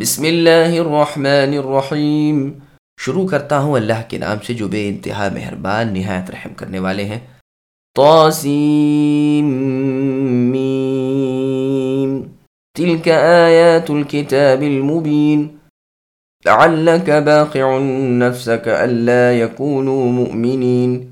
بسم اللہ الرحمن الرحیم شروع کرتا ہوں اللہ کے نام سے جو بے انتہا مہربان نہایت رحم کرنے والے ہیں۔ طاسیم، میم۔ تلك آیات الكتاب المبین۔ لعلك باقع نفسك ألا يكونوا مؤمنين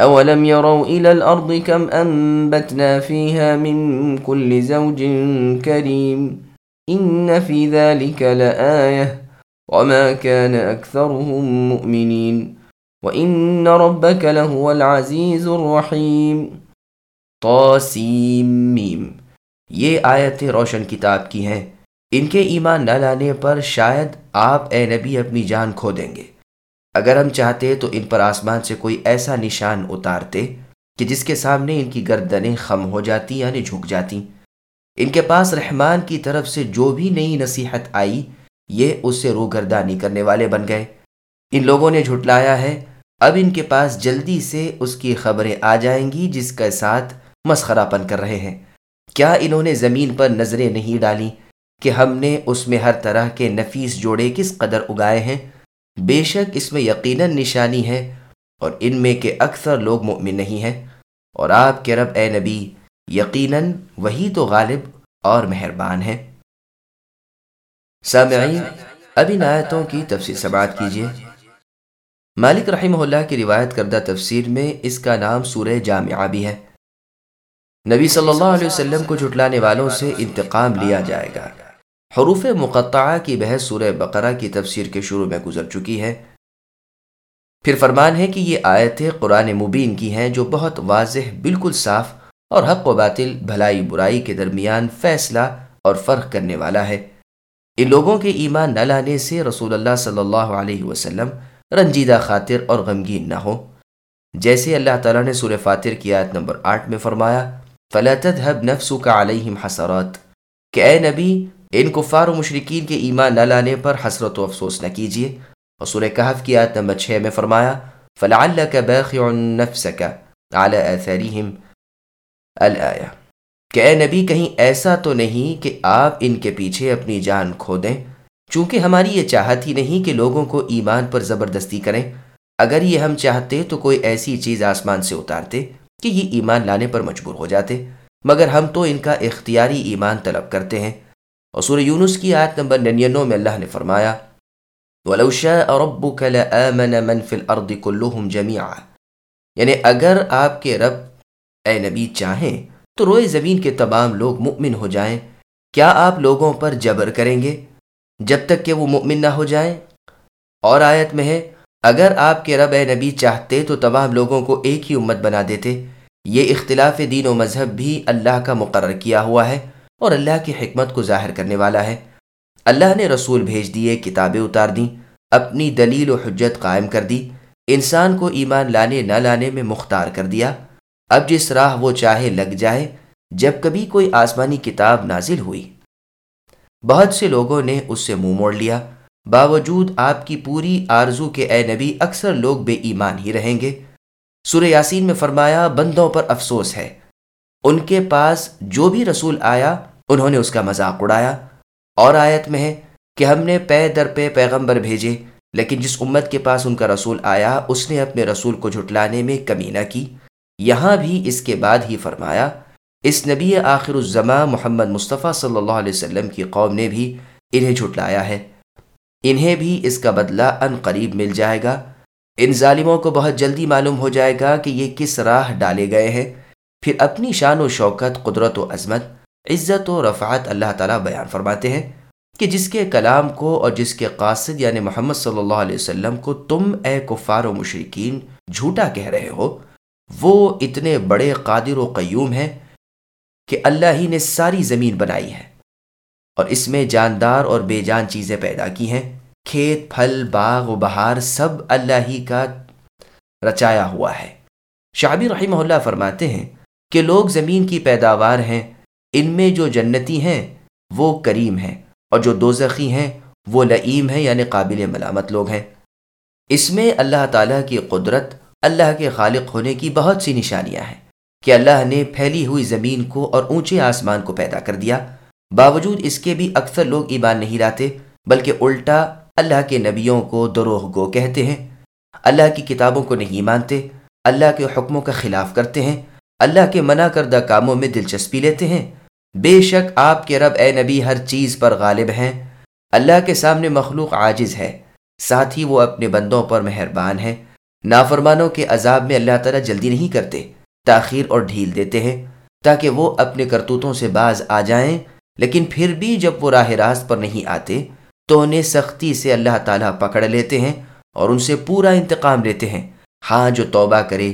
أولم يروا إلى الأرض كم أنبتنا فيها من كل زوج كريم إن في ذلك لآية وما كان أكثرهم مؤمنين وإن ربك لهو العزيز الرحيم طاسيم ميم. یہ آیت روشن کتاب کی ہیں ان کے ایمان نہ لانے پر شاید آپ اے نبی اپنی جان کھو دیں گے۔ اگر ہم چاہتے تو ان پر آسمان سے کوئی ایسا نشان اتارتے کہ جس کے سامنے ان کی گردنیں خم ہو جاتی یعنی جھک جاتی۔ ان کے پاس رحمان کی طرف سے جو بھی نئی نصیحت آئی، یہ اس سے روگردانی کرنے والے بن گئے۔ ان لوگوں نے جھٹلایا ہے، اب ان کے پاس جلدی سے اس کی خبریں آ جائیں گی جس کے ساتھ مسخرہ پن کر رہے ہیں۔ کیا انہوں نے زمین پر نظریں نہیں ڈالی کہ ہم نے اس میں ہر طرح کے نفیس جوڑے کس قدر اگائے ہیں؟ بے شک اس میں یقیناً نشانی ہے اور ان میں کہ اکثر لوگ مؤمن نہیں ہیں۔ اور آپ کے رب اے نبی، یقیناً وہی تو غالب اور مہربان ہے سامعین، اب ان آیتوں کی تفسیر سماعت کیجیے۔ مالک رحمہ اللہ کی روایت کردہ تفسیر میں اس کا نام سورہ جامعہ بھی ہے۔ نبی صلی اللہ علیہ وسلم کو جھٹلانے والوں سے انتقام لیا جائے گا۔ حروف مقطعہ کی بحث سورہ بقرہ کی تفسیر کے شروع میں گزر چکی ہے۔ پھر فرمان ہے کہ یہ آیتیں قرآن مبین کی ہیں جو بہت واضح، بالکل صاف اور حق و باطل، بھلائی برائی کے درمیان فیصلہ اور فرق کرنے والا ہے۔ ان لوگوں کے ایمان نہ لانے سے رسول اللہ صلی اللہ علیہ وسلم رنجیدہ خاطر اور غمگین نہ ہو جیسے اللہ تعالیٰ نے سورہ فاتر کی آیت نمبر آٹھ میں فرمایا فلاطت حب نفسو کا علیہم حسرات۔ کہ اے نبی ان کفار و مشرقین کے ایمان نہ لانے پر حسرت و افسوس نہ کیجیے۔ اور سورہ کہف کی آیت نمبر چھ میں فرمایا فلعلك باخع نفسك على اثرهم الايه کہ اے نبی، کہیں ایسا تو نہیں کہ آپ ان کے پیچھے اپنی جان کھو دیں، چونکہ ہماری یہ چاہت ہی نہیں کہ لوگوں کو ایمان پر زبردستی کریں۔ اگر یہ ہم چاہتے تو کوئی ایسی چیز آسمان سے اتارتے کہ یہ ایمان لانے پر مجبور ہو جاتے۔ مگر ہم تو ان کا اختیاری ایمان طلب کرتے ہیں۔ اور سورہ یونس کی آیت نمبر ننانوے میں اللہ نے فرمایا، وَلَوْ شَاءَ رَبُّكَ لَآمَنَ مَنْ فِي الْأَرْضِ كُلُّهُمْ جَمِيعًا یعنی اگر آپ کے رب، اے نبی، چاہیں تو روئے زمین کے تمام لوگ مؤمن ہو جائیں۔ کیا آپ لوگوں پر جبر کریں گے جب تک کہ وہ مؤمن نہ ہو جائیں؟ اور آیت میں ہے، اگر آپ کے رب، اے نبی، چاہتے تو تمام لوگوں کو ایک ہی امت بنا دیتے۔ یہ اختلاف دین و مذہب بھی اللہ کا مقرر کیا ہوا ہے۔ اور اللہ کی حکمت کو ظاہر کرنے والا ہے۔ اللہ نے رسول بھیج دیے، کتابیں اتار دیں، اپنی دلیل و حجت قائم کر دی۔ انسان کو ایمان لانے، نہ لانے میں مختار کر دیا۔ اب جس راہ وہ چاہے لگ جائے، جب کبھی کوئی آسمانی کتاب نازل ہوئی۔ بہت سے لوگوں نے اس سے منہ موڑ لیا۔ باوجود آپ کی پوری آرزو کے اے نبی، اکثر لوگ بے ایمان ہی رہیں گے۔ سورہ یاسین میں فرمایا، بندوں پر افسوس ہے۔ ان کے پاس جو بھی رسول آیا انہوں نے اس کا مذاق اڑایا اور آیت میں ہے کہ ہم نے پے در پہ پیغمبر بھیجے، لیکن جس امت کے پاس ان کا رسول آیا، اس نے اپنے رسول کو جھٹلانے میں کمی نہ کی۔ یہاں بھی اس کے بعد ہی فرمایا، اس نبی آخر الزماں محمد مصطفیٰ صلی اللہ علیہ وسلم کی قوم نے بھی انہیں جھٹلایا ہے۔ انہیں بھی اس کا بدلہ ان قریب مل جائے گا۔ ان ظالموں کو بہت جلدی معلوم ہو جائے گا کہ یہ کس راہ ڈالے گئے ہیں۔ پھر اپنی شان و شوکت، قدرت و عظمت عزت و رفعت اللہ تعالیٰ بیان فرماتے ہیں کہ جس کے کلام کو اور جس کے قاصد یعنی محمد صلی اللہ علیہ وسلم کو تم اے کفار و مشرقین جھوٹا کہہ رہے ہو، وہ اتنے بڑے قادر و قیوم ہیں کہ اللہ ہی نے ساری زمین بنائی ہے اور اس میں جاندار اور بے جان چیزیں پیدا کی ہیں۔ کھیت، پھل، باغ و بہار سب اللہ ہی کا رچایا ہوا ہے۔ شعبی رحمہ اللہ فرماتے ہیں کہ لوگ زمین کی پیداوار ہیں ان میں جو جنتی ہیں، وہ کریم ہیں، اور جو دوزخی ہیں، وہ لئیم ہیں یعنی قابل ملامت لوگ ہیں۔ اس میں اللہ تعالیٰ کی قدرت، اللہ کے خالق ہونے کی بہت سی نشانیاں ہیں کہ اللہ نے پھیلی ہوئی زمین کو اور اونچے آسمان کو پیدا کر دیا۔ باوجود اس کے بھی اکثر لوگ ایمان نہیں لاتے، بلکہ الٹا اللہ کے نبیوں کو دروغ گو کہتے ہیں۔ اللہ کی کتابوں کو نہیں مانتے، اللہ کے حکموں کا خلاف کرتے ہیں۔ اللہ کے منع کردہ کاموں میں دلچسپی لیتے ہیں۔ بے شک آپ کے رب اے نبی ہر چیز پر غالب ہیں۔ اللہ کے سامنے مخلوق عاجز ہے۔ ساتھ ہی وہ اپنے بندوں پر مہربان ہے نافرمانوں کے عذاب میں اللہ تعالیٰ جلدی نہیں کرتے۔ تاخیر اور ڈھیل دیتے ہیں تاکہ وہ اپنے کرتوتوں سے باز آ جائیں۔ لیکن پھر بھی جب وہ راہ راست پر نہیں آتے تو انہیں سختی سے اللہ تعالیٰ پکڑ لیتے ہیں اور ان سے پورا انتقام لیتے ہیں۔ ہاں جو توبہ کرے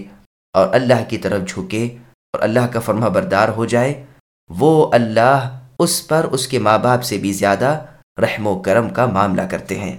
اور اللہ کی طرف جھکے اور اللہ کا فرما بردار ہو جائے وہ اللہ اس پر اس کے ماں باپ سے بھی زیادہ رحم و کرم کا معاملہ کرتے ہیں۔